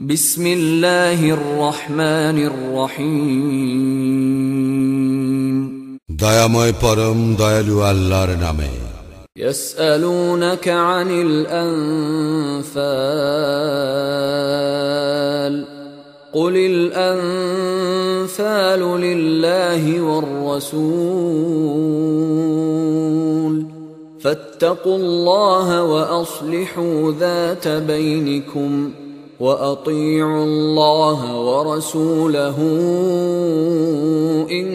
بسم الله الرحمن الرحيم দয়াময় পরম দয়ালু আল্লাহর নামে يسألونك عن الأنفال قل الأنفال لله والرسول فاتقوا الله وأصلحوا ذات بينكم وأطيعوا الله ورسوله إن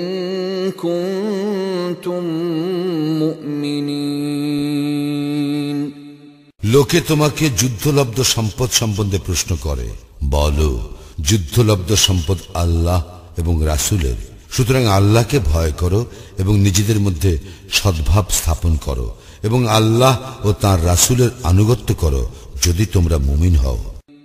كنتم مؤمنين লোকে তোমাকে যুদ্ধলব্ধ সম্পদ সম্বন্ধে প্রশ্ন করে বলো যুদ্ধলব্ধ সম্পদ আল্লাহ এবং রাসুলের সুতরাং আল্লাহকে ভয় করো এবং নিজেদের মধ্যে সদ্ভাব স্থাপন করো এবং আল্লাহ ও তার রাসুলের আনুগত্য করো যদি তোমরা মুমিন হও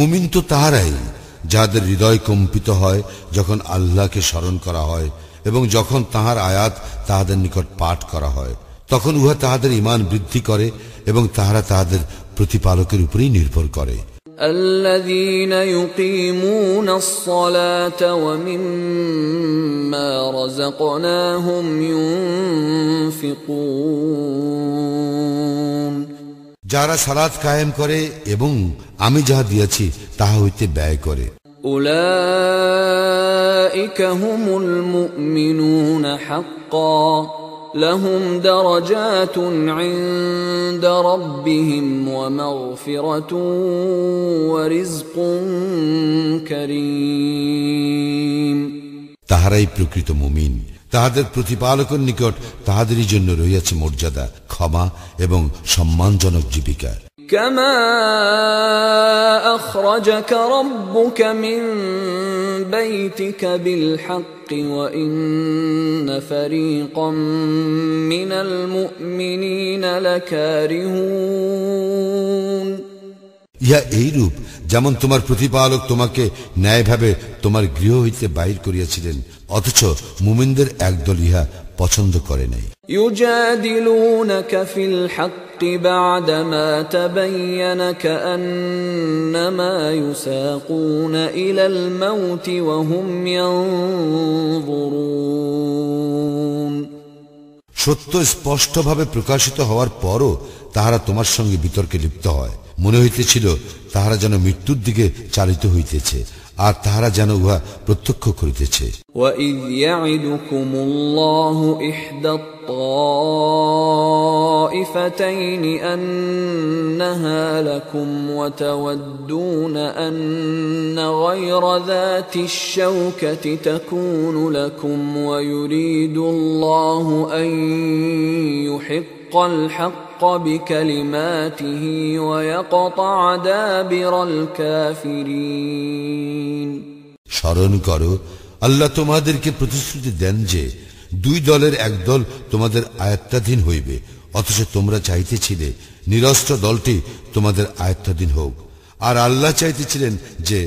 মুমিন তো তাহারাই যাদের হৃদয় কম্পিত হয় যখন আল্লাহকে স্মরণ করা হয় এবং যখন তাহার আয়াত তাহাদের নিকট পাঠ করা হয় তখন উহা তাহাদের ইমান বৃদ্ধি করে এবং তাহারা তাহাদের প্রতিপালকের উপরেই নির্ভর করে الذين يقيمون الصلاة ومما رزقناهم ينفقون যারা সালাত কায়েম করে এবং আমি যাহা দিয়েছি তাহা হইতে ব্যয় করে أولئك هم المؤمنون حقا لهم درجات عند ربهم ومغفرة ورزق كريم তাহারাই প্রকৃত মুমিন তাহাদের প্রতিপালকের নিকট তাহাদেরই জন্য রইয়াছে মর্যাদা ক্ষমা এবং সম্মানজনক জীবিকা كما أخرجك ربك من بيتك بالحق وإن فريقا من المؤمنين لكارهون ইহা এইরূপ যেমন তোমার প্রতিপালক তোমাকে ন্যায়ভাবে তোমার গৃহ হইতে বাহির করিয়াছিলেন অথচ মুমিনদের একদল ইহা পছন্দ করে নাই يجادلونك في الحق بعدما تبين كأنما يساقون إلى الموت وهم ينظرون সত্য স্পষ্টভাবে প্রকাশিত হওয়ার পরও তাহারা তোমার সঙ্গে বিতর্কে লিপ্ত হয় মনে হইতেছিল তাহারা যেন মৃত্যুর দিকে চালিত হইতেছে আর তাহারা যেন উহা প্রত্যক্ষ করিতেছে وإذ يعدكم الله إحدى الطائفتين أنها لكم وتودون أن غير ذات الشوكة تكون لكم ويريد الله أن يحق الحق بكلماته ويقطع دابر الكافرين স্মরণ করো আল্লাহ তোমাদেরকে প্রতিশ্রুতি দেন যে দুই দলের এক দল তোমাদের আয়ত্তাধীন হইবে অথচ তোমরা চাইতেছিলে নিরস্ত্র দলটি তোমাদের আয়ত্তাধীন হোক আর আল্লাহ চাইতেছিলেন যে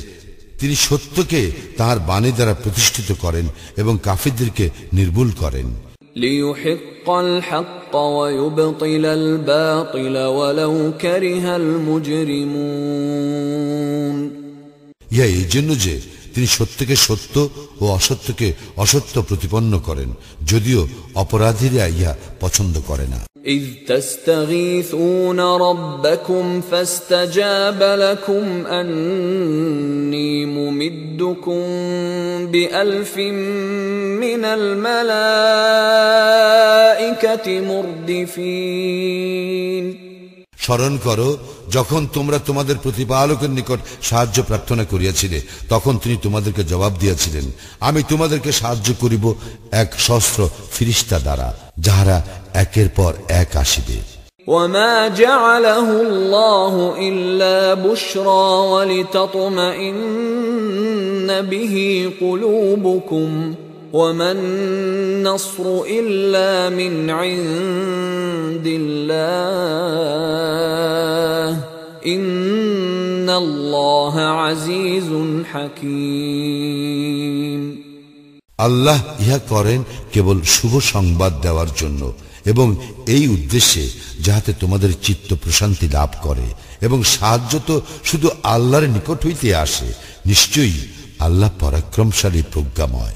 তিনি সত্যকে তাহার বাণী দ্বারা প্রতিষ্ঠিত করেন এবং কাফিরদেরকে নির্মূল করেন ليحق الحق ويبطل الباطل ولو كره المجرمون. يا جنجي তিনি সত্যকে সত্য ও অসত্যকে অসত্য প্রতিপন্ন করেন যদিও অপরাধীরা ইহা পছন্দ করে না إذ تستغيثون ربكم فاستجاب لكم أني ممدكم بألف من الملائكة مردفين স্মরণ করো যখন তোমরা তোমাদের প্রতিপালকের নিকট সাহায্য প্রার্থনা করিয়াছিলে তখন তিনি তোমাদেরকে জবাব দিয়েছিলেন আমি তোমাদেরকে সাহায্য করিব এক সহস্র ফিরিস্তা দ্বারা যাহারা একের পর এক আসিবে وما جعله الله الا بشرى ولتطمئن به قلوبكم وما النصر الا من عند الله ان الله عزيز حكيم আল্লাহ ইহা করেন কেবল শুভ সংবাদ দেওয়ার জন্য এবং এই উদ্দেশ্যে যাহাতে তোমাদের চিত্ত প্রশান্তি লাভ করে এবং সাহায্য তো শুধু আল্লাহর নিকট হইতে আসে নিশ্চয়ই আল্লাহ পরাক্রমশালী প্রজ্ঞাময়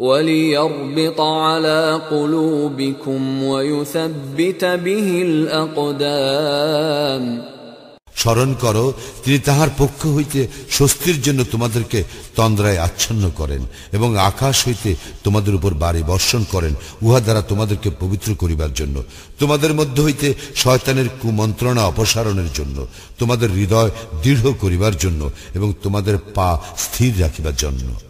وليربط على قلوبكم ويثبت به الأقدام স্মরণ করো তিনি তাহার পক্ষ হইতে স্বস্তির জন্য তোমাদেরকে তন্দ্রায় আচ্ছন্ন করেন এবং আকাশ হইতে তোমাদের উপর বাড়ি বর্ষণ করেন উহা দ্বারা তোমাদেরকে পবিত্র করিবার জন্য তোমাদের মধ্যে হইতে শয়তানের কুমন্ত্রণা অপসারণের জন্য তোমাদের হৃদয় দৃঢ় করিবার জন্য এবং তোমাদের পা স্থির রাখিবার জন্য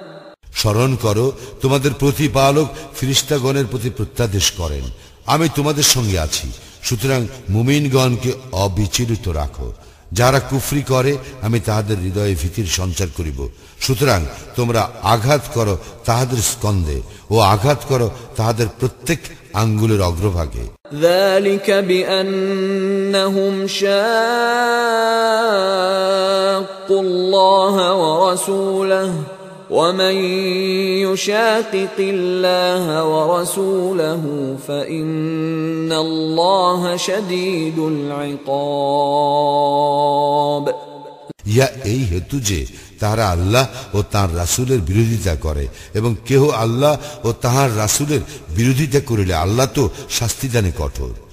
স্মরণ করো তোমাদের প্রতিপালক ফিরিস্তাগণের প্রতি প্রত্যাদেশ করেন আমি তোমাদের সঙ্গে আছি সুতরাং মুমিনগণকে অবিচলিত রাখো যারা কুফরি করে আমি তাহাদের হৃদয়ে ভীতির সঞ্চার করিব সুতরাং তোমরা আঘাত করো তাহাদের স্কন্দে ও আঘাত করো তাহাদের প্রত্যেক আঙ্গুলের অগ্রভাগে ذلك بأنهم شاقوا الله ورسوله ومن يشاقق الله ورسوله فإن الله شديد العقاب ইয়া এই হেতু যে তাহারা আল্লাহ ও তাঁর রাসুলের বিরোধিতা করে এবং কেহ আল্লাহ ও তাহার রাসুলের বিরোধিতা করিলে আল্লাহ তো শাস্তিদানে কঠোর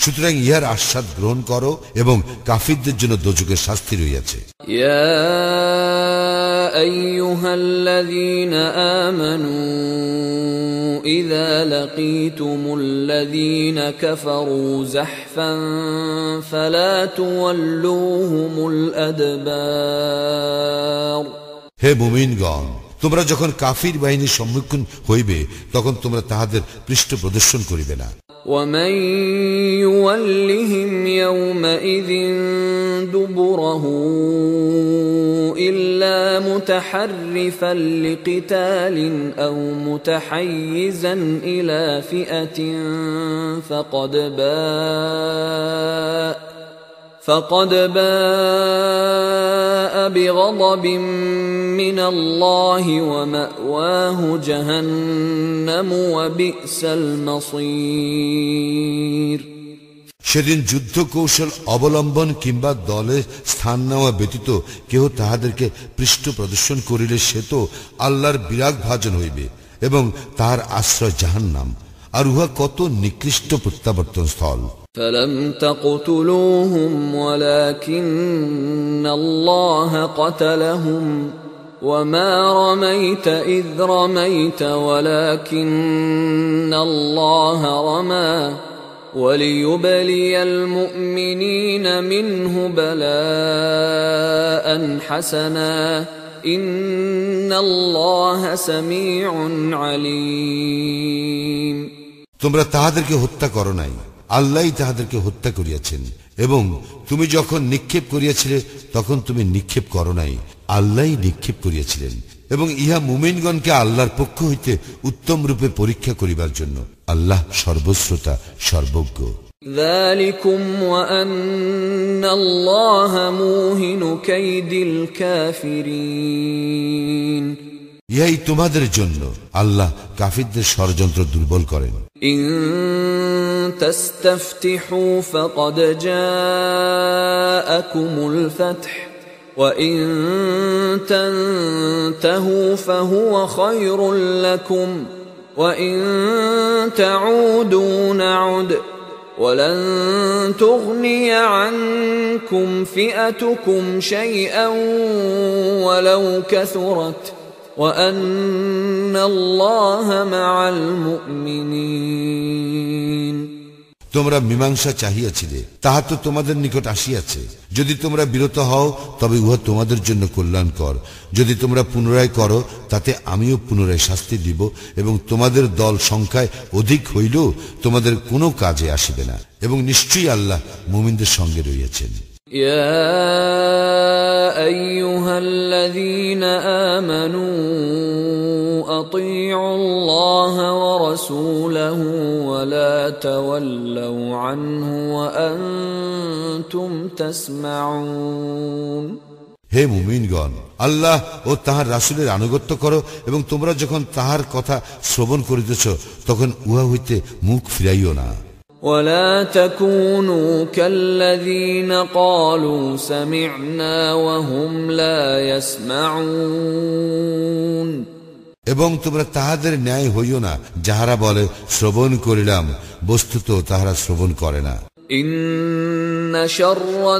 সুতরাং ইহার আস্বাদ গ্রহণ করো এবং কাফিরদের জন্য দোজকের শাস্তি রইয়াছে يا أيها الذين آمنوا إذا لقيتم الذين كفروا زحفا فلا تولوهم الأدبار হে মুমিনগণ তোমরা যখন কাফির বাহিনীর সম্মুখীন হইবে তখন তোমরা তাহাদের পৃষ্ঠ প্রদর্শন করিবে না ومن يولهم يومئذ دبره إلا متحرفا لقتال أو متحيزا إلى فئة فقد باء فقد باء بغضب من الله ومأواه جهنم وبئس المصير সেদিন যুদ্ধ কৌশল অবলম্বন কিংবা দলে স্থান নেওয়া ব্যতীত কেহ তাহাদেরকে পৃষ্ঠ প্রদর্শন করিলে সে তো আল্লাহর বিরাগ ভাজন হইবে এবং তাহার আশ্রয় জাহান্নাম আর উহা কত নিকৃষ্ট প্রত্যাবর্তন স্থল فلم تقتلوهم ولكن الله قتلهم وما رميت إذ رميت ولكن الله رمى وليبلي المؤمنين منه بلاء حسنا إن الله سميع عليم তোমরা তাহাদেরকে হত্যা করো নাই আল্লাহ তাহাদেরকে হত্যা করিয়াছেন এবং তুমি যখন নিক্ষেপ করিয়াছিলে তখন তুমি নিক্ষেপ করো নাই আল্লাহ নিক্ষেপ করিয়াছিলেন এবং ইহা মুমিনগণকে আল্লাহর পক্ষ হইতে উত্তম রূপে পরীক্ষা করিবার জন্য আল্লাহ সর্বশ্রোতা সর্বজ্ঞ ذلكم وأن الله موهن كيد الكافرين ইহাই তোমাদের জন্য আল্লাহ কাফিরদের ষড়যন্ত্র দুর্বল করেন إن تستفتحوا فقد جاءكم الفتح وإن تنتهوا فهو خير لكم وإن تعودوا نعد ولن تغني عنكم فئتكم شيئا ولو كثرت তোমরা মীমাংসা চাহিয়াছিলে, তাহা তো তোমাদের নিকট আসিয়াছে। যদি তোমরা বিরত হও, তবে উহা তোমাদের জন্য কল্যাণকর। যদি তোমরা পুনরায় করো, তাতে আমিও পুনরায় শাস্তি দিব এবং তোমাদের দল সংখ্যায় অধিক হইলেও তোমাদের কোনো কাজে আসিবে না। এবং নিশ্চয়ই আল্লাহ মুমিনদের সঙ্গে রইয়াছেন। يا ايها الذين امنوا اطيعوا الله ورسوله ولا تولوا عنه وانتم تسمعون হে মুমিনগণ আল্লাহ ও তাহার রাসুলের আনুগত্য করো এবং তোমরা যখন তাহার কথা শ্রবণ করিতেছ তখন উহা হইতে মুখ ফিরাইও না ولا تكونوا كالذين قالوا سمعنا وهم لا يسمعون এবং তোমরা তাহাদের ন্যায় হইও না যাহারা বলে শ্রবণ করিলাম বস্তুত তাহারা শ্রবণ করে না إن شر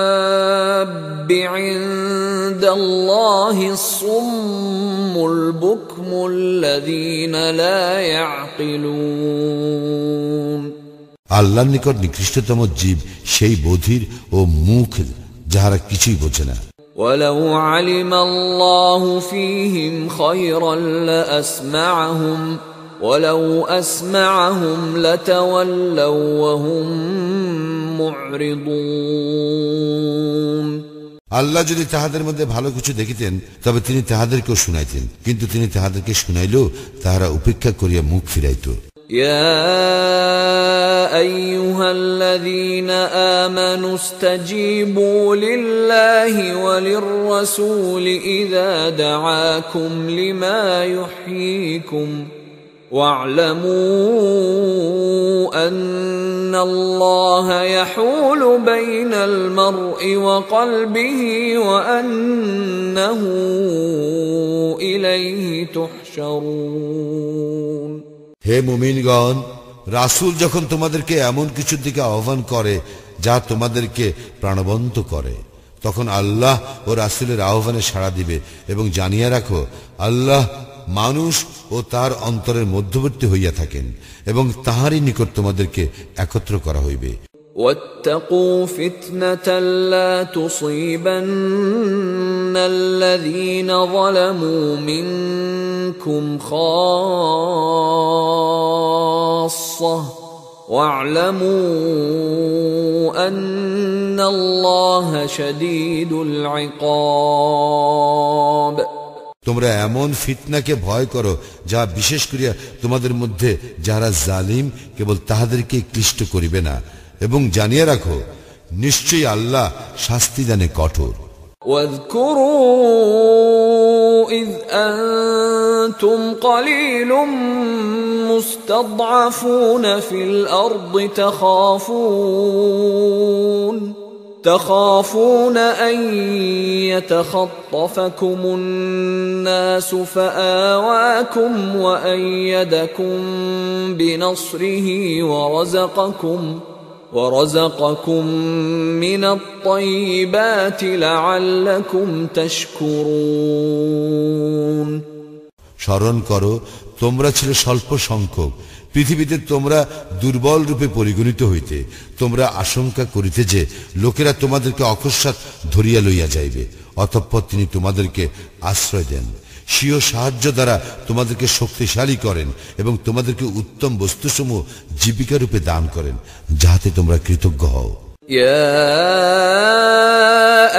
الدواب عند الله الصم البكم الذين لا يعقلون আল্লাহর নিকট নিকৃষ্টতম জীব সেই বধির ও মুখ যাহারা কিছুই বোঝে না ولو علم الله فيهم خيرا لأسمعهم ولو أسمعهم لتولوا وهم معرضون আল্লাহ যদি তাহাদের মধ্যে ভালো কিছু দেখিতেন তবে তিনি তাহাদেরকেও শুনাইতেন কিন্তু তিনি তাহাদেরকে শুনাইলেও তাহারা উপেক্ষা করিয়া মুখ ফিরাইত يا ايها الذين امنوا استجيبوا لله وللرسول اذا دعاكم لما يحييكم واعلموا ان الله يحول بين المرء وقلبه وانه اليه تحشرون হে মুমিনগণ রাসূল যখন তোমাদেরকে এমন কিছুর দিকে আহ্বান করে যা তোমাদেরকে প্রাণবন্ত করে তখন আল্লাহ ও রাসূলের আহ্বানে সাড়া দিবে এবং জানিয়ে রাখো আল্লাহ মানুষ ও তার অন্তরের মধ্যবর্তী হইয়া থাকেন এবং তাহারই নিকট তোমাদেরকে একত্র করা হইবে واتقوا فتنة لا تصيبن الذين ظلموا منكم خاصة واعلموا أن الله شديد العقاب তোমরা এমন ফিতনাকে ভয় করো যা বিশেষ করিয়া তোমাদের মধ্যে যারা জালিম কেবল তাহাদেরকে ক্লিষ্ট করিবে না এবং জানিয়ে রাখো নিশ্চয়ই আল্লাহ শাস্তি দানে কঠোর واذكروا إذ أنتم قليل مستضعفون في الأرض تخافون تخافون أن يتخطفكم الناس فآواكم وأيدكم بنصره ورزقكم ورزقكم من الطيبات لعلكم تشكرون স্মরণ করো তোমরা ছিল স্বল্প সংখ্যক পৃথিবীতে তোমরা দুর্বল রূপে পরিগণিত হইতে তোমরা আশঙ্কা করিতে যে লোকেরা তোমাদেরকে অকস্মাৎ ধরিয়া লইয়া যাইবে অতঃপর তিনি তোমাদেরকে আশ্রয় দেন স্বীয় সাহায্য দ্বারা তোমাদেরকে শক্তিশালী করেন এবং তোমাদেরকে উত্তম বস্তুসমূহ জীবিকা রূপে দান করেন যাহাতে তোমরা কৃতজ্ঞ হও يا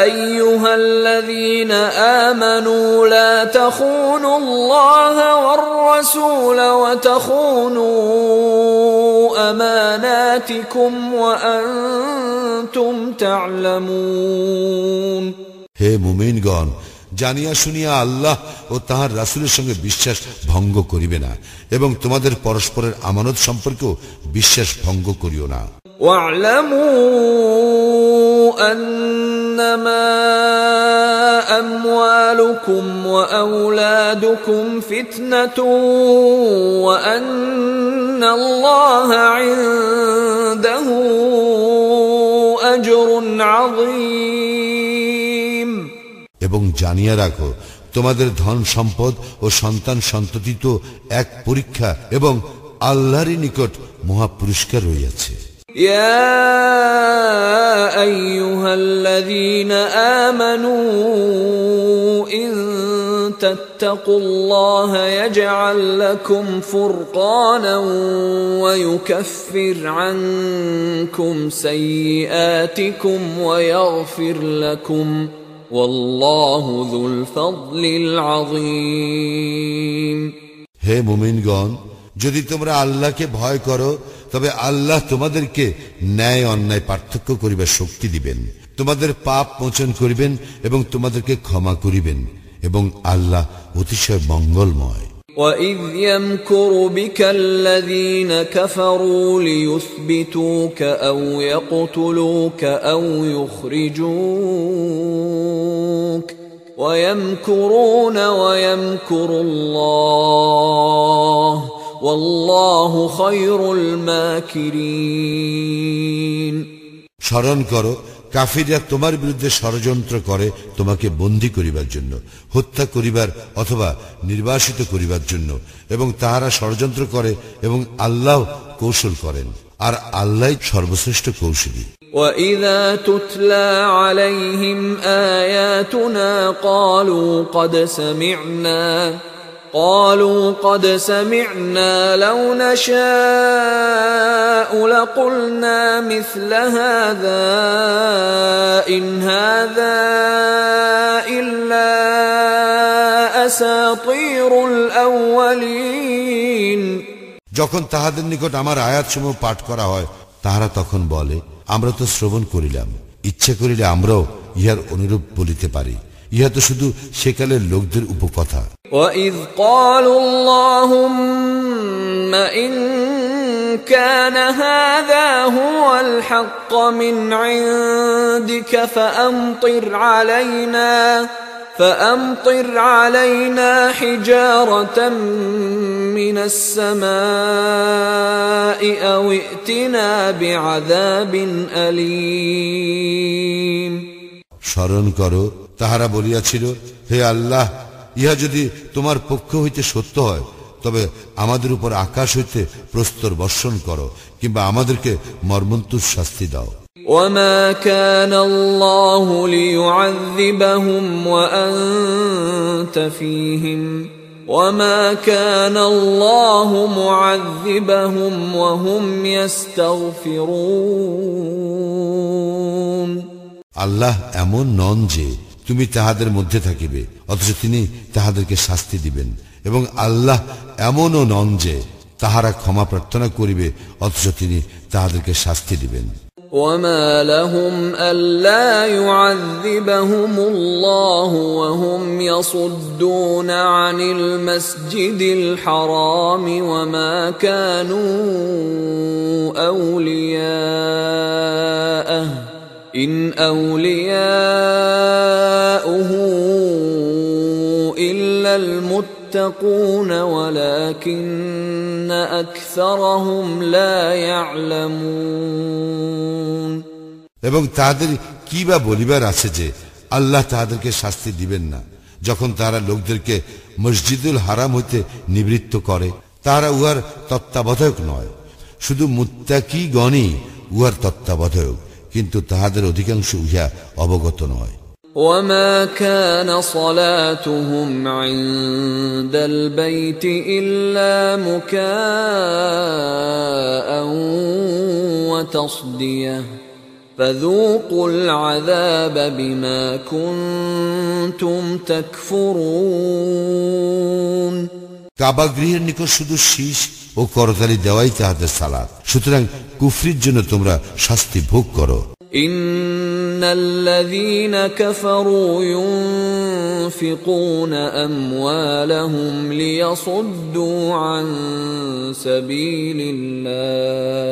ايها الذين امنوا لا تخونوا الله والرسول وتخونوا اماناتكم وانتم تعلمون হে মুমিনগণ জানিয়া শুনিয়া আল্লাহ ও তাহার রাসুলের সঙ্গে বিশ্বাস ভঙ্গ করিবে না এবং তোমাদের পরস্পরের আমানত সম্পর্কেও বিশ্বাস ভঙ্গ করিও না واعلموا انما اموالكم واولادكم فتنه وان الله عنده اجر عظيم এবং জানিয়া রাখো তোমাদের ধন সম্পদ ও সন্তান সন্ততি তো এক পরীক্ষা এবং আল্লাহরই নিকট মহা পুরস্কার রইয়াছে يا ايها الذين امنوا ان تتقوا الله يجعل لكم فرقانا ويكفر عنكم سيئاتكم ويغفر لكم হে মুমিনগণ, যদি তোমরা আল্লাহকে ভয় করো, তবে আল্লাহ তোমাদেরকে ন্যায় অন্যায় পার্থক্য করিবার শক্তি দিবেন। তোমাদের পাপ মোচন করিবেন এবং তোমাদেরকে ক্ষমা করিবেন এবং আল্লাহ অতিশয় মঙ্গলময়। وَإِذْ يَمْكُرُ بِكَ الَّذِينَ كَفَرُوا لِيُثْبِتُوكَ أَوْ يَقْتُلُوكَ أَوْ يُخْرِجُوكَ وَيَمْكُرُونَ وَيَمْكُرُ اللَّهُ وَاللَّهُ خَيْرُ الْمَاكِرِينَ স্মরণ করো কাফিররা তোমার বিরুদ্ধে ষড়যন্ত্র করে তোমাকে বন্দী করিবার জন্য হত্যা করিবার অথবা নির্বাসিত করিবার জন্য এবং তাহারা ষড়যন্ত্র করে এবং আল্লাহ কৌশল করেন আর আল্লাহ সর্বশ্রেষ্ঠ কৌশলী وَإِذَا تُتْلَى عَلَيْهِمْ آيَاتُنَا قَالُوا قَدْ سَمِعْنَا قالوا قد سمعنا لو نشاء لقلنا مثل هذا إن هذا إلا أساطير الأولين যখন তাহাদের নিকট আমার আয়াতসমূহ পাঠ করা হয় তাহারা তখন বলে আমরা তো শ্রবণ করিলাম ইচ্ছে করিলে আমরাও ইহার অনুরূপ বলিতে পারি ইহা তো শুধু সেকালের লোকদের উপকথা وإذ قالوا اللهم إن كان هذا هو الحق من عندك فأمطر علينا فأمطر علينا حجارة من السماء أو ائتنا بعذاب أليم স্মরণ করো তাহারা বলিয়াছিল হে আল্লাহ ইহা যদি তোমার পক্ষ হইতে সত্য হয় তবে আমাদের উপর আকাশ হইতে প্রস্তর বর্ষণ করো কিংবা আমাদেরকে মর্মন্তুর শাস্তি দাও وما كان الله ليعذبهم وانت فيهم وما كان الله معذبهم وهم يستغفرون আল্লাহ এমন নন যে তুমি তাহাদের মধ্যে থাকিবে অথচ তিনি তাহাদেরকে শাস্তি দিবেন এবং আল্লাহ এমনও নন যে তাহারা ক্ষমা প্রার্থনা করিবে অথচ তিনি তাহাদেরকে শাস্তি দিবেন وما لهم ألا يعذبهم الله وهم يصدون عن المسجد الحرام وما كانوا أولياءه إن أولياؤه إلا المتقون ولكن أكثرهم لا يعلمون এবং তাহাদের কি বা বলিবার আছে যে আল্লাহ তাহাদেরকে শাস্তি দিবেন না যখন তারা লোকদেরকে মসজিদুল হারাম হইতে নিবৃত্ত করে তারা উহার তত্ত্বাবধায়ক নয় শুধু মুত্তাকি গণই উহার তত্ত্বাবধায়ক কিন্তু তাহাদের অধিকাংশ উহা অবগত নয় وما كان صلاتهم عند البيت إلا مكاء وتصديه فذوقوا العذاب بما كنتم تكفرون কাবা গৃহের নিকট শুধু শীষ ও করতালি দেওয়াই তাহাদের সালাদ সুতরাং কুফরির জন্য তোমরা শাস্তি ভোগ করো إن الذين كفروا ينفقون أموالهم ليصدوا عن سبيل الله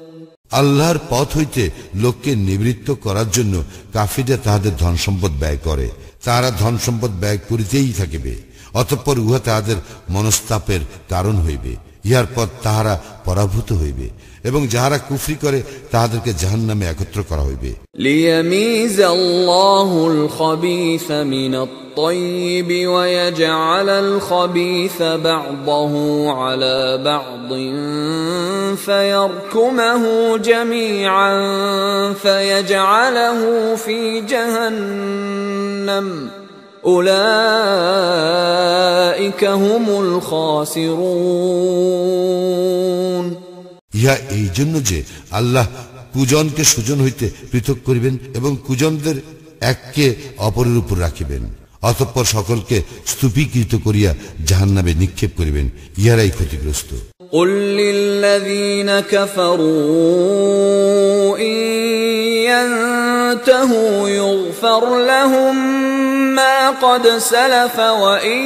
আল্লাহর পথ হইতে লোককে নিবৃত্ত করার জন্য কাফিরা তাহাদের ধন সম্পদ ব্যয় করে। তাহারা ধন সম্পদ ব্যয় করিতেই থাকিবে, অতঃপর উহা তাহাদের মনস্তাপের কারণ হইবে। ইহার পর তাহারা পরাভূত হইবে এবং যাহারা কুফরি করে তাহাদেরকে জাহান নামে একত্র করা হইবে ليميز الله الخبيث من الطيب ويجعل الخبيث بعضه على بعض فيركمه جميعا فيجعله في جهنم أولئك هم الخاسرون ইহা এই জন্য যে আল্লাহ কুজনকে সুজন হইতে পৃথক করিবেন এবং কুজনদের এককে অপরের উপর রাখিবেন অতঃপর সকলকে স্তূপীকৃত করিয়া জাহান্নামে নিক্ষেপ করিবেন ইহারাই ক্ষতিগ্রস্ত قل للذين كفروا إن ينتهوا يغفر لهم ما قد سلف وإن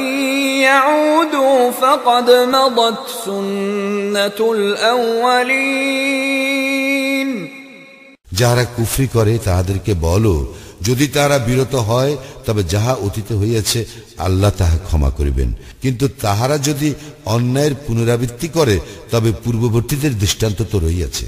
يعودوا فقد مضت سنة الأولين যাহারা কুফরি করে তাহাদেরকে বলো যদি তারা বিরত হয় তবে যাহা অতীত হইয়াছে আল্লাহ তাহা ক্ষমা করিবেন কিন্তু তাহারা যদি অন্যায়ের পুনরাবৃত্তি করে তবে পূর্ববর্তীদের দৃষ্টান্ত তো রইয়াছে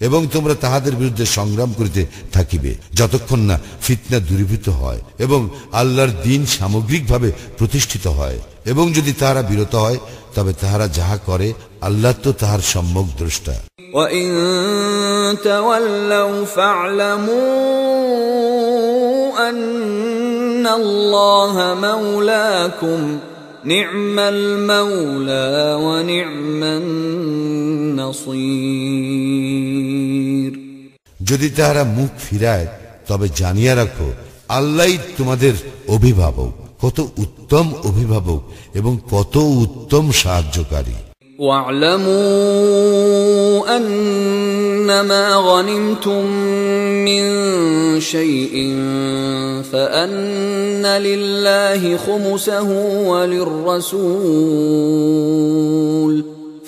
এবং তোমরা তাহাদের বিরুদ্ধে সংগ্রাম করিতে থাকিবে যতক্ষণ না ফিতনা দূরীভূত হয় এবং আল্লাহর দিন সামগ্রিকভাবে প্রতিষ্ঠিত হয় এবং যদি তাহারা বিরত হয় তবে তাহারা যাহা করে আল্লাহ তো তাহার সম্যক দ্রষ্টা وإن تولوا فاعلموا أن الله مولاكم যদি তাহারা মুখ ফিরায়, তবে জানিয়া রাখো আল্লাহ তোমাদের অভিভাবক। কত উত্তম অভিভাবক এবং কত উত্তম সাহায্যকারী। واعلموا أنما غنمتم من شيء فأن لله خمسه وللرسول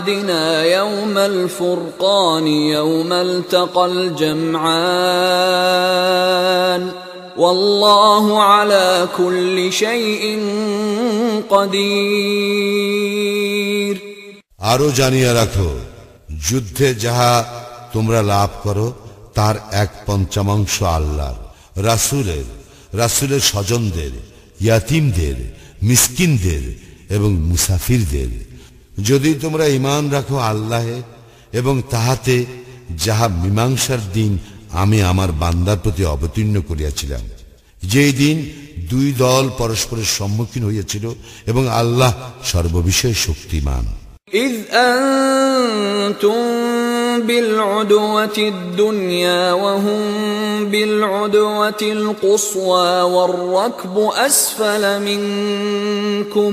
عبدنا يوم الفرقان يوم التقى الجمعان والله على كل شيء قدير আরো জানিয়া রাখো যুদ্ধে যাহা তোমরা লাভ করো তার এক পঞ্চমাংশ আল্লাহর রাসুলের রাসুলের স্বজনদের ইয়াতিমদের মিসকিনদের এবং মুসাফিরদের যদি তোমরা ইমান রাখো আল্লাহে এবং তাহাতে যাহা মীমাংসার দিন আমি আমার বান্দার প্রতি অবতীর্ণ করিয়াছিলাম যেই দিন দুই দল পরস্পরের সম্মুখীন হইয়াছিল এবং আল্লাহ সর্ববিষয়ে শক্তিমান إذ أنتم بالعدوة الدنيا وهم بالعدوة القصوى والركب أسفل منكم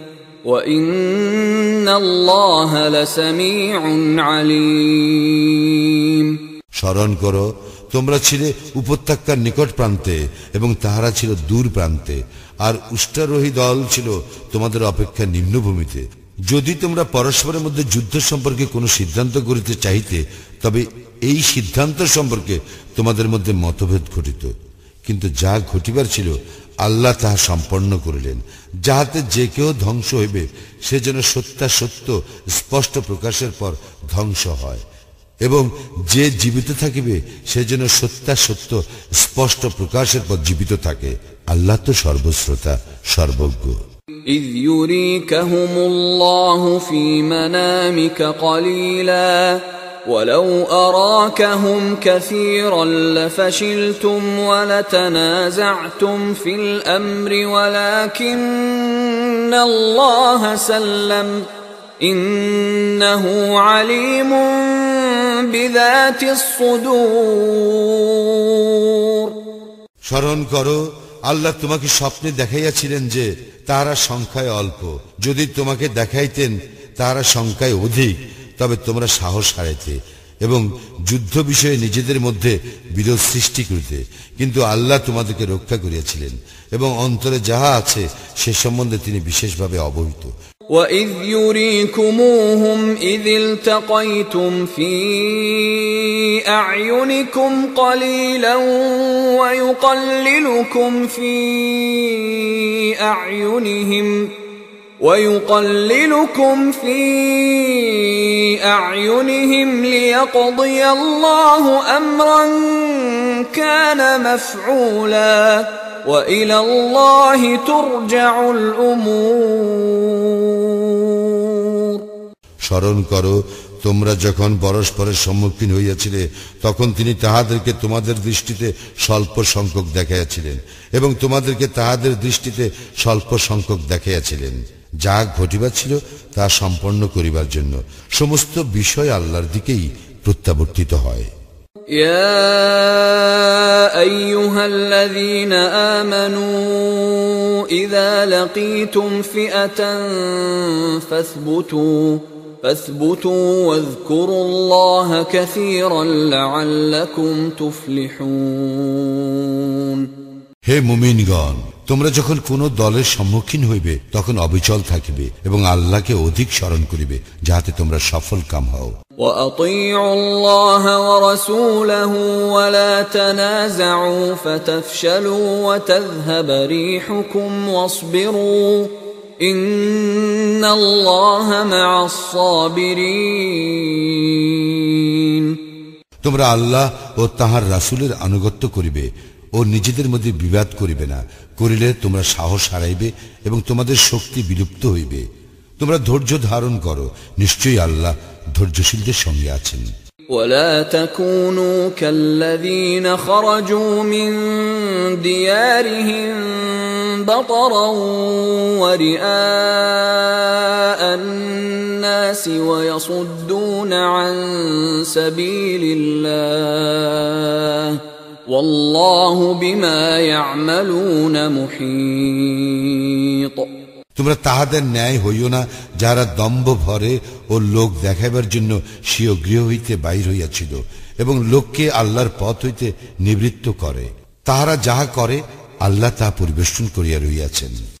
স্মরণ করো, তোমরা ছিলে উপত্যকার নিকট প্রান্তে এবং তাহারা ছিল দূর প্রান্তে, আর উষ্টারোহী দল ছিল তোমাদের অপেক্ষা নিম্নভূমিতে। যদি তোমরা পরস্পরের মধ্যে যুদ্ধ সম্পর্কে কোনো সিদ্ধান্ত করিতে চাইতে তবে এই সিদ্ধান্ত সম্পর্কে তোমাদের মধ্যে মতভেদ ঘটিত। কিন্তু যা ঘটিবার ছিল আল্লাহ তাহা সম্পন্ন করিলেন যাহাতে যে কেউ ধ্বংস হইবে সে যেন সত্যাসত্য স্পষ্ট প্রকাশের পর ধ্বংস হয় এবং যে জীবিত থাকিবে সে যেন সত্যাসত্য স্পষ্ট প্রকাশের পর জীবিত থাকে আল্লাহ তো সর্বশ্রোতা সর্বজ্ঞ إذ يريكهم الله في منامك قليلا ولو أراكهم كثيرا لفشلتم ولتنازعتم في الأمر ولكن الله سلم إنه عليم بذات الصدور স্মরণ করো আল্লাহ তোমাকে স্বপ্নে দেখাইয়াছিলেন যে তাহারা সংখ্যায় অল্প যদি তোমাকে দেখাইতেন তাহারা সংখ্যায় অধিক তবে তোমরা সাহস হারাইতে এবং যুদ্ধ বিষয়ে নিজেদের মধ্যে বিরোধ সৃষ্টি করিতে কিন্তু আল্লাহ তোমাদেরকে রক্ষা করিয়াছিলেন এবং অন্তরে যাহা আছে সে সম্বন্ধে তিনি বিশেষভাবে অবহিত وإذ يريكموهم إذ التقيتم في أعينكم قليلا ويقللكم في أعينهم ويقللكم في أعينهم ليقضي الله أمرا كان مفعولا وإلى الله ترجع الأمور স্মরণ করো তোমরা যখন পরস্পরের সম্মুখীন হইয়াছিলে তখন তিনি তাহাদেরকে তোমাদের দৃষ্টিতে স্বল্প সংখ্যক দেখাইয়াছিলেন এবং তোমাদেরকে তাহাদের দৃষ্টিতে স্বল্প সংখ্যক দেখাইয়াছিলেন যা ঘটিবার ছিল তা সম্পন্ন করিবার জন্য সমস্ত বিষয় আল্লাহর দিকেই প্রত্যাবর্তিত হয় يا ايها الذين امنوا اذا لقيتم فئه فاثبتوا فاثبتوا واذكروا الله كثيرا لعلكم تفلحون হে মুমিনগণ তোমরা যখন কোন দলের সম্মুখীন হইবে তখন অবিচল থাকিবে এবং আল্লাহকে অধিক স্মরণ করিবে যাহাতে তোমরা সফল কাম হও واطيعوا الله ورسوله ولا تنازعوا فتفشلوا وتذهب ريحكم واصبروا ان الله مع الصابرين তোমরা আল্লাহ ও তাহার রাসূলের আনুগত্য করিবে ও নিজেদের মধ্যে বিবাদ করিবে না করিলে তোমরা সাহস হারাইবে এবং তোমাদের শক্তি বিলুপ্ত হইবে তোমরা ধৈর্য ধারণ করো নিশ্চয়ই আল্লাহ ধৈর্যশীলদের সঙ্গে আছেন ولا تكونوا كالذين خرجوا من ديارهم بطرا ورئاء الناس ويصدون عن سبيل الله তোমরা তাহাদের ন্যায় হইও না, যারা দম্ভ ভরে ও লোক দেখাইবার জন্য স্বীয় গৃহ হইতে বাইর হইয়াছিল এবং লোককে আল্লাহর পথ হইতে নিবৃত্ত করে। তাহারা যাহা করে, আল্লাহ তা পরিবেশন করিয়া রইয়াছেন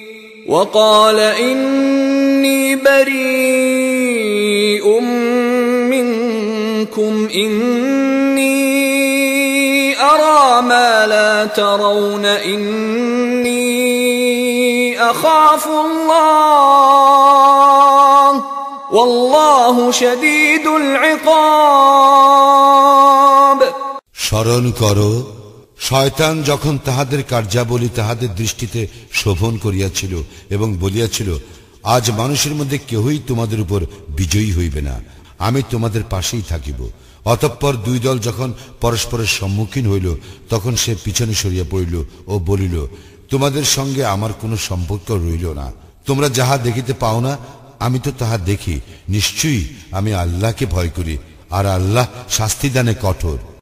وقال إني بريء منكم إني أرى ما لا ترون إني أخاف الله والله شديد العقاب স্মরণ করো শয়তান যখন তাহাদের কার্যাবলী তাহাদের দৃষ্টিতে শোভন করিয়াছিল এবং বলিয়াছিল, আজ মানুষের মধ্যে কেহই তোমাদের উপর বিজয়ী হইবে না, আমি তোমাদের পাশেই থাকিব। অতঃপর দুই দল যখন পরস্পরের সম্মুখীন হইল, তখন সে পিছনে সরিয়া পড়িল ও বলিল, তোমাদের সঙ্গে আমার কোনো সম্পর্ক রইল না। তোমরা যাহা দেখিতে পাও না, আমি তো তাহা দেখি। নিশ্চয়ই আমি আল্লাহকে ভয় করি, আর আল্লাহ শাস্তিদানে কঠোর।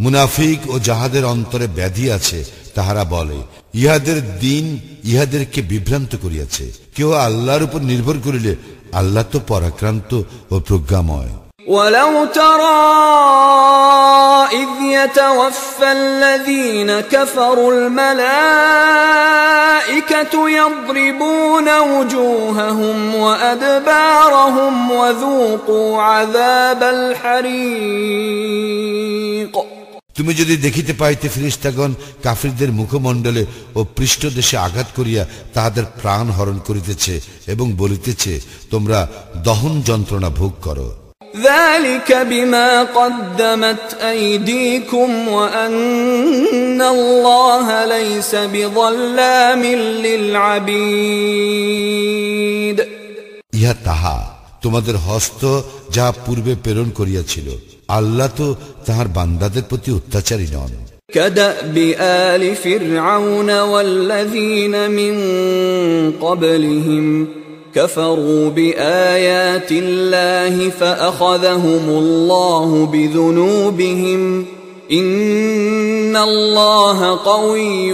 মুনাফিক ও যাহাদের অন্তরে ব্যাধি আছে তাহারা বলে ইহাদের দিন ইহাদেরকে বিভ্রান্ত করিয়াছে কেউ আল্লাহর উপর নির্ভর করিলে আল্লাহ তো পরাক্রান্ত ও প্রজ্ঞাময় ولو ترى إذ يتوفى الذين كفروا الملائكة يضربون وجوههم وأدبارهم وذوقوا عذاب الحريق তুমি যদি দেখিতে পাইতে ফিরিস্তাগণ কাফিরদের মুখমণ্ডলে ও পৃষ্ঠদেশে আঘাত করিয়া তাহাদের প্রাণ হরণ করিতেছে এবং বলিতেছে তোমরা দহন যন্ত্রণা ভোগ করো ذلك بما قدمت أيديكم وأن الله ليس بظلام للعبيد ইহা তাহা তোমাদের হস্ত যাহা পূর্বে প্রেরণ করিয়াছিল আল্লাহ তো তাহার বান্দাদের প্রতি অত্যাচারী নন كدأب آل فرعون والذين من قبلهم كفروا بآيات الله فأخذهم الله بذنوبهم إن الله قوي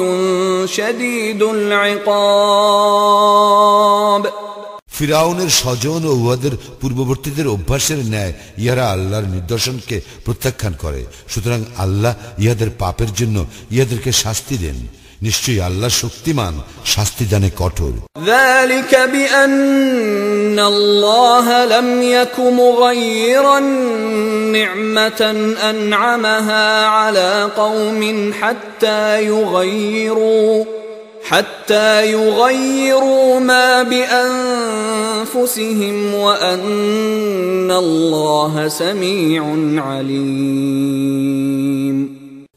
شديد العقاب ফিরাউনের স্বজন ও উহাদের পূর্ববর্তীদের অভ্যাসের ন্যায় ইহারা আল্লাহর নিদর্শনকে প্রত্যাখ্যান করে সুতরাং আল্লাহ ইহাদের পাপের জন্য ইহাদেরকে শাস্তি দেন নিশ্চয়ই আল্লাহ শক্তিমান শাস্তি দানে কঠোর ذلك بأن الله لم يك مغيرا نعمة أنعمها على قوم حتى يغيروا حتى يغيروا ما بأنفسهم وأن الله سميع عليم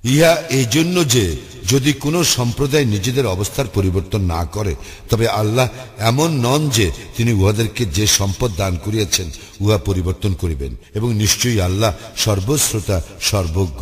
ইহা এই জন্য যে যদি কোনো সম্প্রদায় নিজেদের অবস্থার পরিবর্তন না করে তবে আল্লাহ এমন নন যে তিনি উহাদেরকে যে সম্পদ দান করিয়াছেন উহা পরিবর্তন করিবেন এবং নিশ্চয়ই আল্লাহ সর্বশ্রোতা সর্বজ্ঞ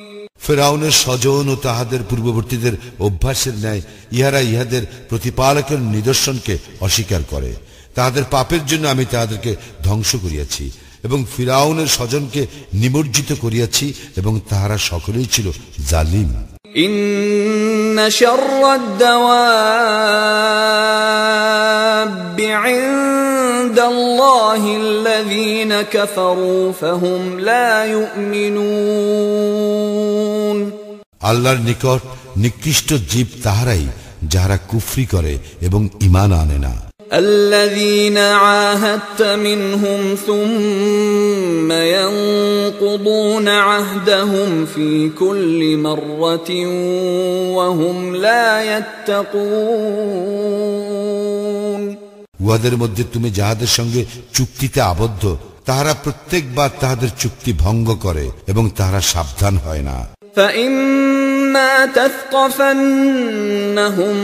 ফেরাউনের স্বজন ও তাহাদের পূর্ববর্তীদের অভ্যাসের ন্যায় ইহারা ইহাদের প্রতিপালকের নিদর্শনকে অস্বীকার করে। তাহাদের পাপের জন্য আমি তাহাদেরকে ধ্বংস করিয়াছি এবং ফিরাউনের স্বজনকে নিমজ্জিত করিয়াছি এবং তাহারা সকলেই ছিল জালিম। إن আল্লাহর নিকট নিকৃষ্ট জীব তাহারাই যাহারা কুফরি করে এবং ইমান আনে না الذين عاهدت منهم ثم ينقضون عهدهم في كل مرة وهم لا يتقون উহাদের মধ্যে তুমি যাহাদের সঙ্গে চুক্তিতে আবদ্ধ তাহারা প্রত্যেকবার তাহাদের চুক্তি ভঙ্গ করে এবং তাহারা সাবধান হয় না فإما تثقفنهم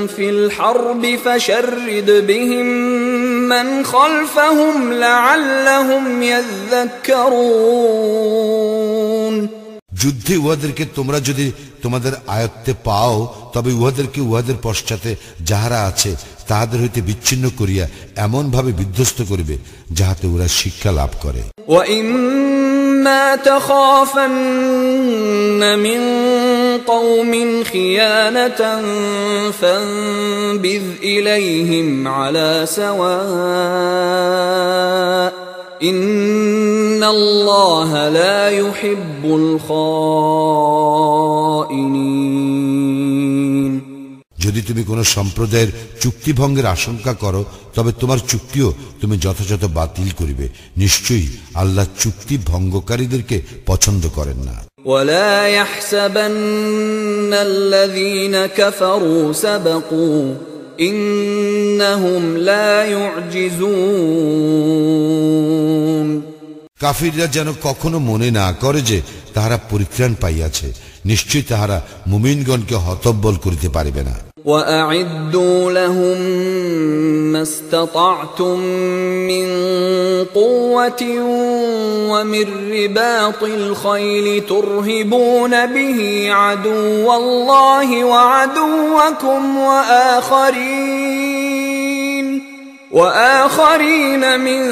في الحرب فشرد بهم من خلفهم لعلهم يذكرون যুদ্ধে উহাদেরকে তোমরা যদি তোমাদের আয়ত্তে পাও তবে উহাদেরকে উহাদের পশ্চাতে যাহারা আছে তাহাদের হইতে বিচ্ছিন্ন করিয়া এমন ভাবে বিধ্বস্ত করিবে যাহাতে ওরা শিক্ষা লাভ করে وإما تخافن من قوم خيانة فانبذ إليهم على سواء إن الله لا يحب الخائنين যদি তুমি কোনো সম্প্রদায়ের চুক্তি ভঙ্গের আশঙ্কা করো তবে তোমার চুক্তিও তুমি যথাযথ বাতিল করিবে নিশ্চয়ই আল্লাহ চুক্তি ভঙ্গকারীদেরকে পছন্দ করেন না ولا يحسبن الذين كفروا سبقوا إنهم لا يعجزون কাফিররা যেন কখনো মনে না করে যে তাহারা পরিত্রাণ পাইয়াছে নিশ্চয়ই তাহারা মুমিনগণকে হতব্বল করিতে পারিবে না وأعدوا لهم ما استطعتم من قوة ومن رباط الخيل ترهبون به عدو الله وعدوكم وآخرين وآخرين من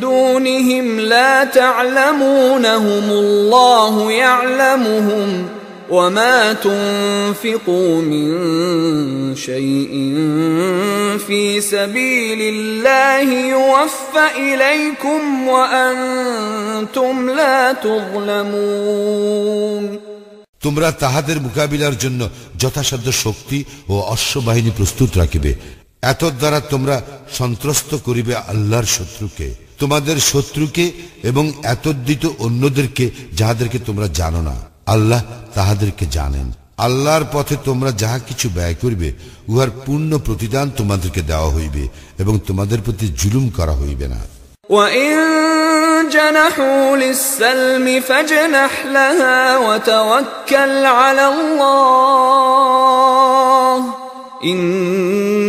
دونهم لا تعلمونهم الله يعلمهم وما تنفقوا من شيء في سبيل الله يوفى إليكم وأنتم لا تظلمون তোমরা তাহাদের মোকাবিলার জন্য যথাসাধ্য শক্তি ও অশ্ববাহিনী প্রস্তুত রাখিবে এত দ্বারা তোমরা সন্ত্রস্ত করিবে আল্লাহর শত্রুকে, তোমাদের শত্রুকে এবং এতদ্দিত অন্যদেরকে যাহাদেরকে তোমরা জানো না। আল্লাহ তাহাদেরকে জানেন। আল্লাহর পথে তোমরা যাহা কিছু ব্যয় করিবে, উহার পূর্ণ প্রতিদান তোমাদেরকে দেওয়া হইবে এবং তোমাদের প্রতি জুলুম করা হইবে না। ইন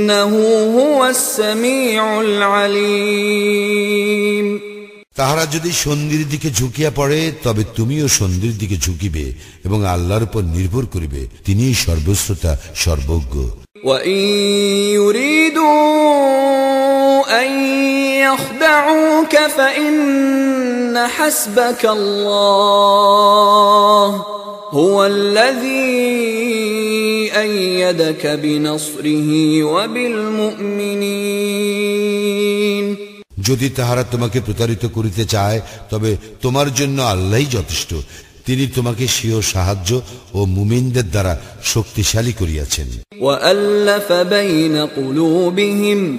جنحوا للسلم فاجنح لها وتوكل على الله إنه هو السميع العليم তাহারা যদি সন্ধির দিকে ঝুঁকিয়া পড়ে তবে তুমিও সন্ধির দিকে ঝুঁকিবে এবং আল্লাহর উপর নির্ভর করিবে তিনিই সর্বশ্রোতা সর্বজ্ঞ وإن যদি তাহারা তোমাকে প্রতারিত করিতে চায় তবে তোমার জন্য আল্লাহই যথেষ্ট। তিনি তোমাকে স্বীয় সাহায্য ও মুমিনদের দ্বারা শক্তিশালী করিয়াছেন। ওয়া আল্লাফা বাইনা কুলুবিহিম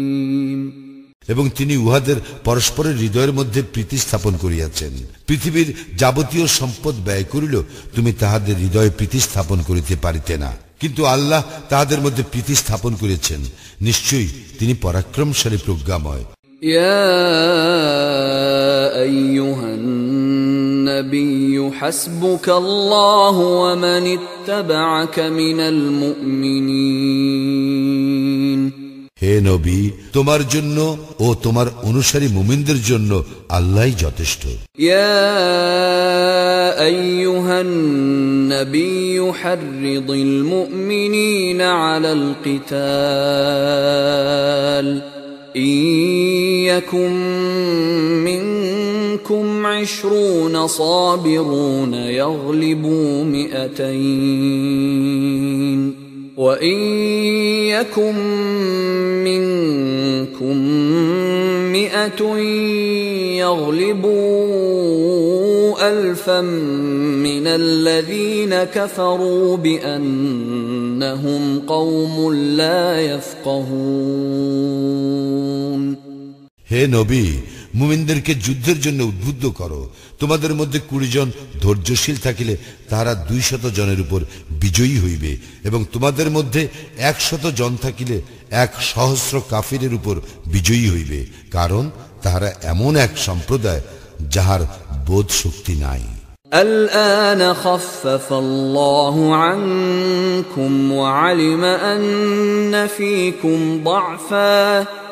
এবং তিনি উহাদের পরস্পরের হৃদয়ের মধ্যে প্রীতি স্থাপন করিয়াছেন পৃথিবীর যাবতীয় সম্পদ ব্যয় করিল তুমি তাহাদের হৃদয়ে প্রীতি স্থাপন করিতে পারিতে না কিন্তু আল্লাহ তাহাদের মধ্যে প্রীতি স্থাপন করিয়াছেন নিশ্চয়ই তিনি পরাক্রমশালী প্রজ্ঞাময় يا أيها النبي حسبك الله ومن اتبعك من المؤمنين হে নবী তোমার জন্য ও তোমার অনুসারী মুমিনদের জন্য আল্লাহই যথেষ্ট يا أيها النبي حرض المؤمنين على القتال إن يكن منكم عشرون صابرون يغلبوا مئتين وإن يكن منكم مئة يغلبوا ألفا من الذين كفروا بأنهم قوم لا يفقهون হে নবী মুমিনদেরকে যুদ্ধের জন্য উদ্বুদ্ধ করো তোমাদের মধ্যে কুড়ি জন ধৈর্যশীল থাকিলে তাহারা দুই শত জনের উপর বিজয়ী হইবে এবং তোমাদের মধ্যে একশত জন থাকিলে এক সহস্র কাফিরের উপর বিজয়ী হইবে কারণ তাহারা এমন এক সম্প্রদায় যাহার বোধ শক্তি নাই الآن خفف الله عنكم وعلم أن فيكم ضعفا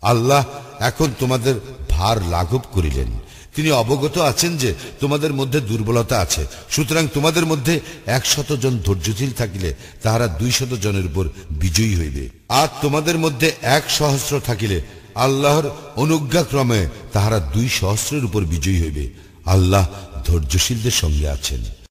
আল্লাহ এখন তোমাদের ভার লাঘব করিলেন। তিনি অবগত আছেন যে তোমাদের মধ্যে দুর্বলতা আছে। সুতরাং তোমাদের মধ্যে একশত জন ধৈর্যশীল থাকিলে তাহারা দুই শত জনের উপর বিজয়ী হইবে। আর তোমাদের মধ্যে এক সহস্র থাকিলে আল্লাহর অনুজ্ঞাক্রমে তাহারা দুই সহস্রের উপর বিজয়ী হইবে। আল্লাহ ধৈর্যশীলদের সঙ্গে আছেন।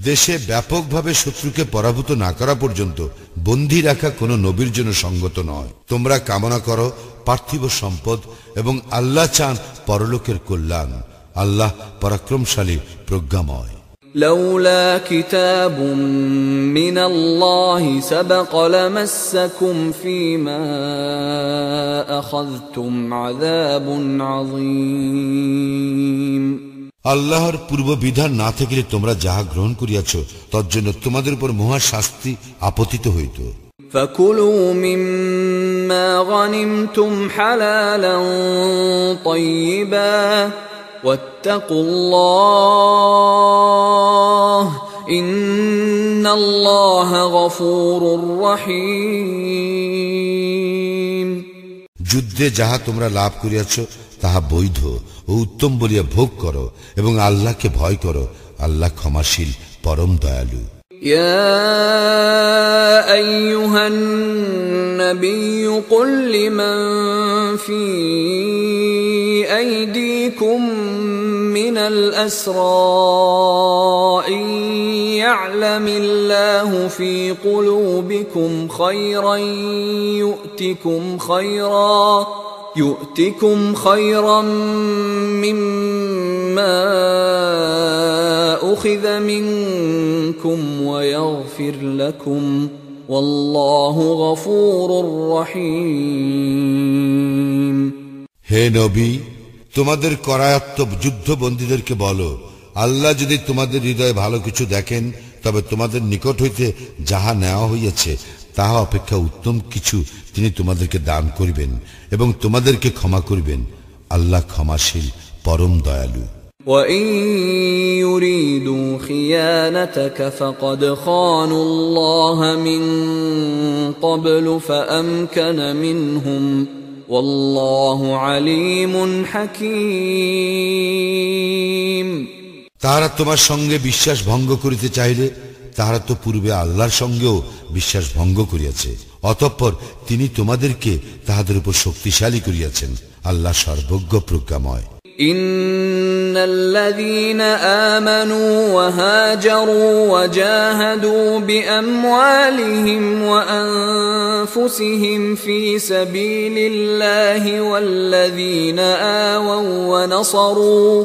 দেশে ব্যাপকভাবে শত্রুকে পরাভূত না করা পর্যন্ত বন্দী রাখা কোনো নবীর জন্য সঙ্গত নয় তোমরা কামনা করো পার্থিব সম্পদ এবং আল্লাহ চান পরলোকের কল্যাণ আল্লাহ পরাক্রমশালী প্রজ্ঞাময় لولا كتاب من الله سبق لمسكم فيما أخذتم عذاب عظيم আল্লাহর পূর্ব বিধান না থাকিলে তোমরা যাহা গ্রহণ করিয়াছ তজ্জন্য তোমাদের উপর মহা শাস্তি আপতিত হইত فكلوا مما غنمتم حلالا طيبا واتقوا الله إن الله غفور رحيم যুদ্ধে যাহা তোমরা লাভ করিয়াছ তাহা বৈধ ও উত্তম বলিয়া ভোগ করো এবং আল্লাহকে ভয় করো আল্লাহ ক্ষমাশীল পরম দয়ালু يا ايها النبي قل لمن في ايديكم من الاسرى ان يعلم الله في قلوبكم خيرا يؤتكم خيرا يؤتكم خيرا مما اخذ منكم ويغفر لكم والله غفور رحيم হে নবী তোমাদের করায়ত্ত যুদ্ধবন্দীদেরকে বলো আল্লাহ যদি তোমাদের হৃদয়ে ভালো কিছু দেখেন তবে তোমাদের নিকট হইতে যাহা নেওয়া হইয়াছে তাহা অপেক্ষা উত্তম কিছু তিনি তোমাদেরকে দান করিবেন এবং তোমাদেরকে ক্ষমা করিবেন আল্লাহ ক্ষমাশীল পরম দয়ালু وان يريدوا خيانتك فقد خانوا الله من قبل فامكن منهم والله عليم حكيم তাহারা তোমার সঙ্গে বিশ্বাস ভঙ্গ করিতে চাইলে তাহারা তো পূর্বে আল্লাহর সঙ্গেও বিশ্বাস ভঙ্গ করিয়াছে অতঃপর তিনি তোমাদেরকে তাহাদের উপর শক্তিশালী করিয়াছেন আল্লাহ সর্বজ্ঞ প্রজ্ঞাময় ان الذين امنوا وهاجروا وجاهدوا باموالهم وانفسهم في سبيل الله والذين اووا ونصروا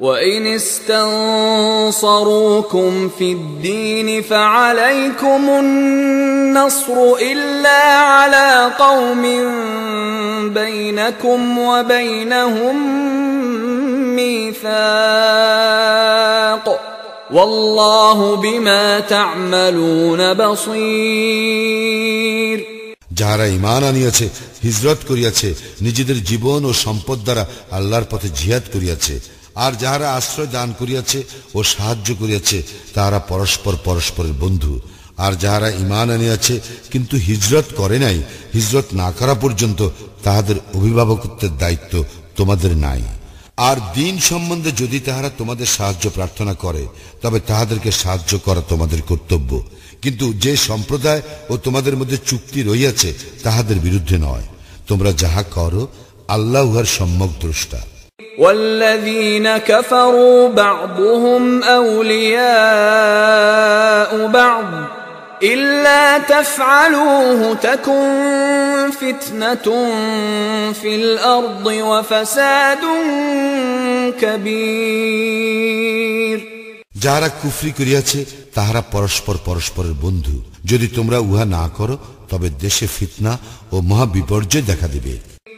وإن استنصروكم في الدين فعليكم النصر إلا على قوم بينكم وبينهم ميثاق والله بما تعملون بصير যাহারা ইমান আনিয়াছে হিজরত করিয়াছে নিজেদের জীবন ও সম্পদ দ্বারা আল্লাহর পথে জিহাদ করিয়াছে আর যাহারা আশ্রয় দান করিয়াছে ও সাহায্য করিয়াছে, তাহারা পরস্পর পরস্পরের বন্ধু। আর যাহারা ইমান আনিয়াছে, কিন্তু হিজরত করে নাই, হিজরত না করা পর্যন্ত তাহাদের অভিভাবকত্বের দায়িত্ব তোমাদের নাই। আর দিন সম্বন্ধে যদি তাহারা তোমাদের সাহায্য প্রার্থনা করে, তবে তাহাদেরকে সাহায্য করা তোমাদের কর্তব্য। কিন্তু যে সম্প্রদায় ও তোমাদের মধ্যে চুক্তি রইয়াছে তাহাদের বিরুদ্ধে নয়। তোমরা যাহা করো, আল্লাহ উহার সম্যক দ্রষ্টা। والذين كفروا بعضهم أولياء بعض إلا تفعلوه تكن فتنة في الأرض وفساد كبير যাহারা কুফরি করিয়াছে তাহারা পরস্পর পরস্পরের বন্ধু যদি তোমরা উহা না করো তবে দেশে ফিতনা ও মহা বিপর্যয় দেখা দিবে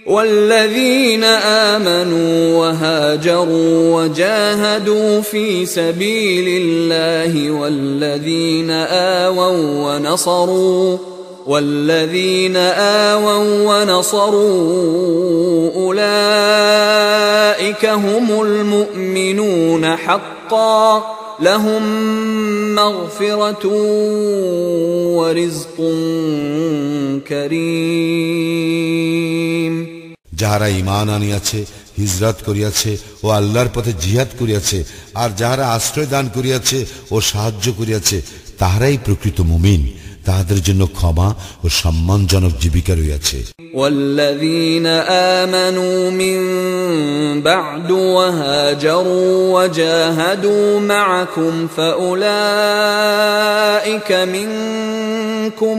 والذين آمنوا وهاجروا وجاهدوا في سبيل الله والذين آووا ونصروا والذين آووا ونصروا أولئك هم المؤمنون حقا لهم مغفرة ورزق كريم যাহারা ইমান আনিয়াছে হিজরত করিয়াছে ও আল্লাহর পথে জিহাদ করিয়াছে আর যাহারা আশ্রয় দান করিয়াছে ও সাহায্য করিয়াছে তাহারাই প্রকৃত মুমিন তাহাদের জন্য ক্ষমা ও সম্মানজনক জীবিকা রইয়াছে والذين آمنوا من بعد وهاجروا وجاهدوا معكم فأولئك منكم